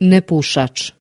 Nepušač.